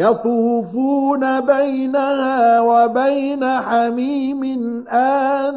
يطوفون بينها وبين حميم آن